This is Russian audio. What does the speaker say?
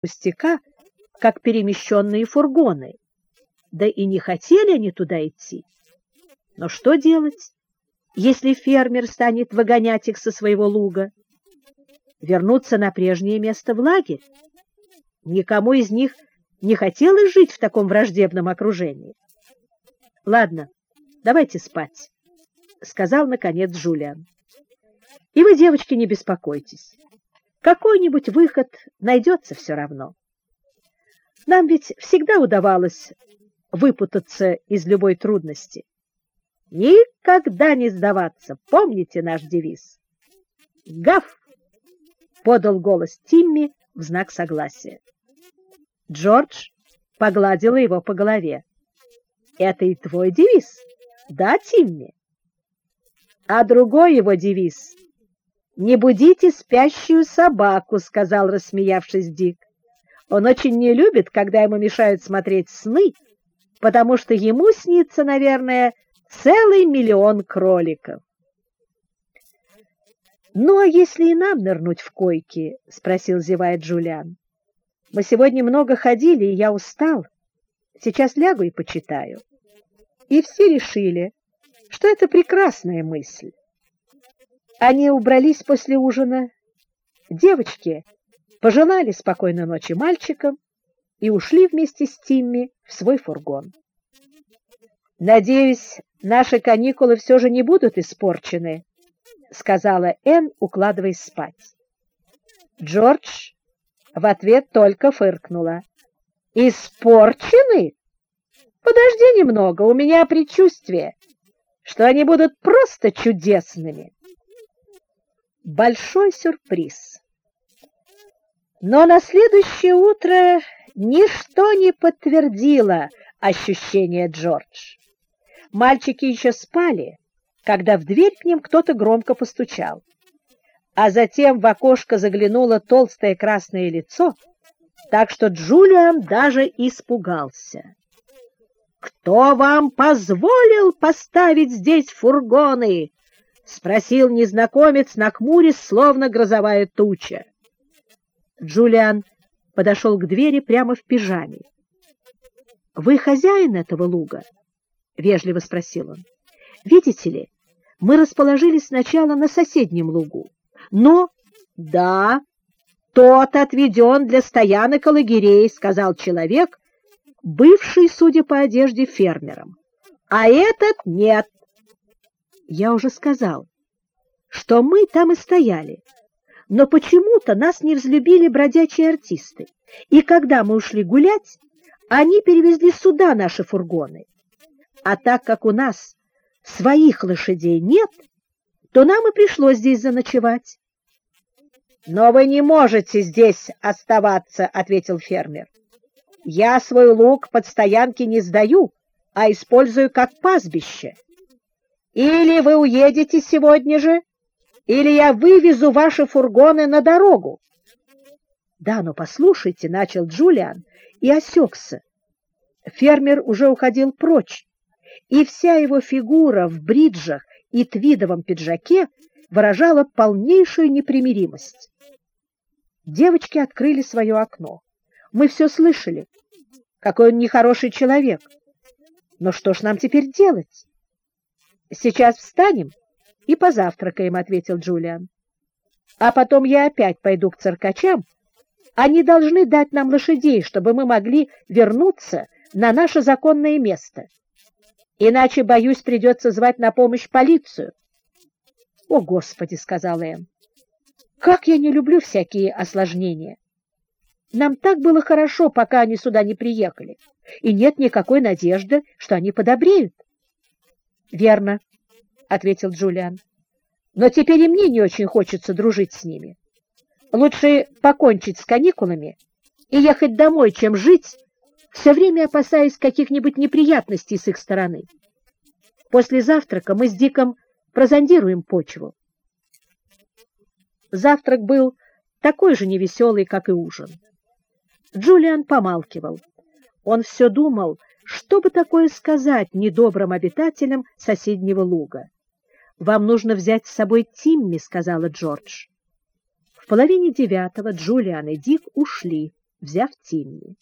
пустяка, как перемещенные фургоны. Да и не хотели они туда идти. Но что делать, если фермер станет выгонять их со своего луга? Вернуться на прежнее место в лагерь? Никому из них не хотелось жить в таком враждебном окружении. Ладно, давайте спать, — сказал, наконец, Джулиан. И вы, девочки, не беспокойтесь. Какой-нибудь выход найдется все равно. Нам ведь всегда удавалось выпутаться из любой трудности. Никогда не сдаваться, помните наш девиз. Гав! подал голос Тимми в знак согласия. Джордж погладила его по голове. Это и твой девиз, да, Тимми? А другой его девиз «Не будите спящую собаку», — сказал, рассмеявшись Дик. Он очень не любит, когда ему мешают смотреть сны, потому что ему снится, наверное, целый миллион кроликов. «Ну, а если и нам нырнуть в койки?» — спросил, зевая Джулиан. «Мы сегодня много ходили, и я устал. Сейчас лягу и почитаю». И все решили, что это прекрасная мысль. Они убрались после ужина. Девочки пожелали спокойной ночи мальчикам и ушли вместе с Тимми в свой фургон. «Надеюсь, наши каникулы все же не будут испорчены», — сказала Энн, укладываясь спать. Джордж в ответ только фыркнула. «Испорчены? Подожди немного, у меня предчувствие, что они будут просто чудесными». Большой сюрприз. Но на следующее утро ничто не подтвердило ощущение Джордж. Мальчики еще спали, когда в дверь к ним кто-то громко постучал. А затем в окошко заглянуло толстое красное лицо, так что Джулиан даже испугался. «Кто вам позволил поставить здесь фургоны?» — спросил незнакомец, нахмурясь, словно грозовая туча. Джулиан подошел к двери прямо в пижаме. — Вы хозяин этого луга? — вежливо спросил он. — Видите ли, мы расположились сначала на соседнем лугу, но... — Да, тот отведен для стоянок и лагерей, — сказал человек, бывший, судя по одежде, фермером. — А этот нет. Я уже сказал, что мы там и стояли, но почему-то нас не взлюбили бродячие артисты, и когда мы ушли гулять, они перевезли сюда наши фургоны. А так как у нас своих лошадей нет, то нам и пришлось здесь заночевать. — Но вы не можете здесь оставаться, — ответил фермер. — Я свой луг под стоянки не сдаю, а использую как пастбище. Или вы уедете сегодня же, или я вывезу ваши фургоны на дорогу. — Да, но послушайте, — начал Джулиан и осекся. Фермер уже уходил прочь, и вся его фигура в бриджах и твидовом пиджаке выражала полнейшую непримиримость. Девочки открыли свое окно. Мы все слышали. Какой он нехороший человек. Но что ж нам теперь делать? Сейчас встанем и позавтракаем, — ответил Джулиан. А потом я опять пойду к циркачам. Они должны дать нам лошадей, чтобы мы могли вернуться на наше законное место. Иначе, боюсь, придется звать на помощь полицию. — О, Господи! — сказала Эм. — Как я не люблю всякие осложнения! Нам так было хорошо, пока они сюда не приехали, и нет никакой надежды, что они подобреют. — Верно, — ответил Джулиан. — Но теперь и мне не очень хочется дружить с ними. Лучше покончить с каникулами и ехать домой, чем жить, все время опасаясь каких-нибудь неприятностей с их стороны. После завтрака мы с Диком прозондируем почву. Завтрак был такой же невеселый, как и ужин. Джулиан помалкивал. Он все думал, что бы такое сказать недобрым обитателям соседнего луга? «Вам нужно взять с собой Тимми», — сказала Джордж. В половине девятого Джулиан и Дик ушли. взяв Тимми.